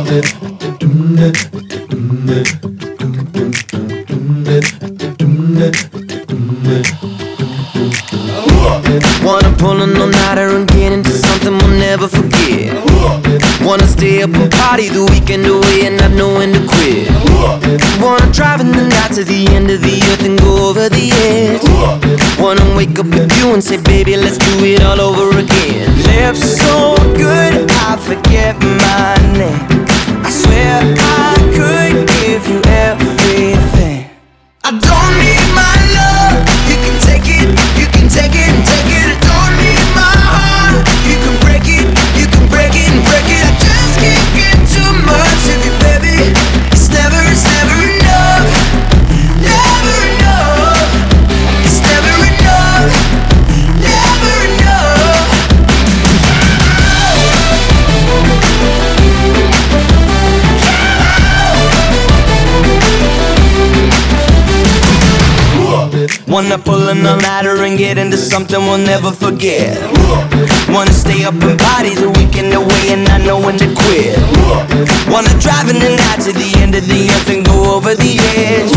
Wanna pull an all-nighter and get into something we'll never forget. Wanna stay up and party the weekend away and not know when to quit. Wanna drive in the night to the end of the earth and go over the edge. Wanna wake up with you and say baby let's do it all over again. Lips so good I forget Wanna pull an all-nighter and get into something we'll never forget. Wanna stay up and party the weekend away and not know when to quit. Wanna drive in the night to the end of the earth and go over the edge.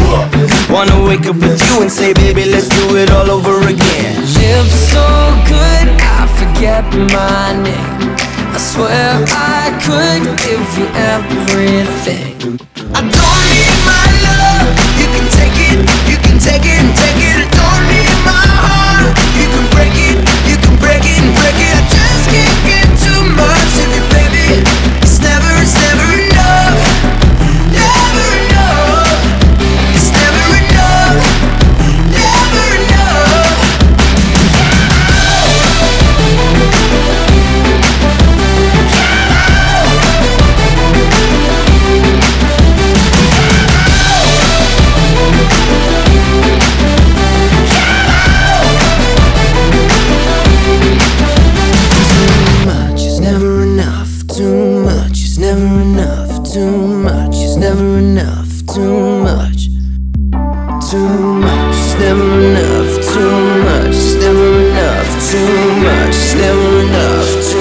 Wanna wake up with you and say baby let's do it all over again. Lips so good I forget my name. I swear I could give you everything. I don't need too much, never enough, too much, never enough, too much, never enough, too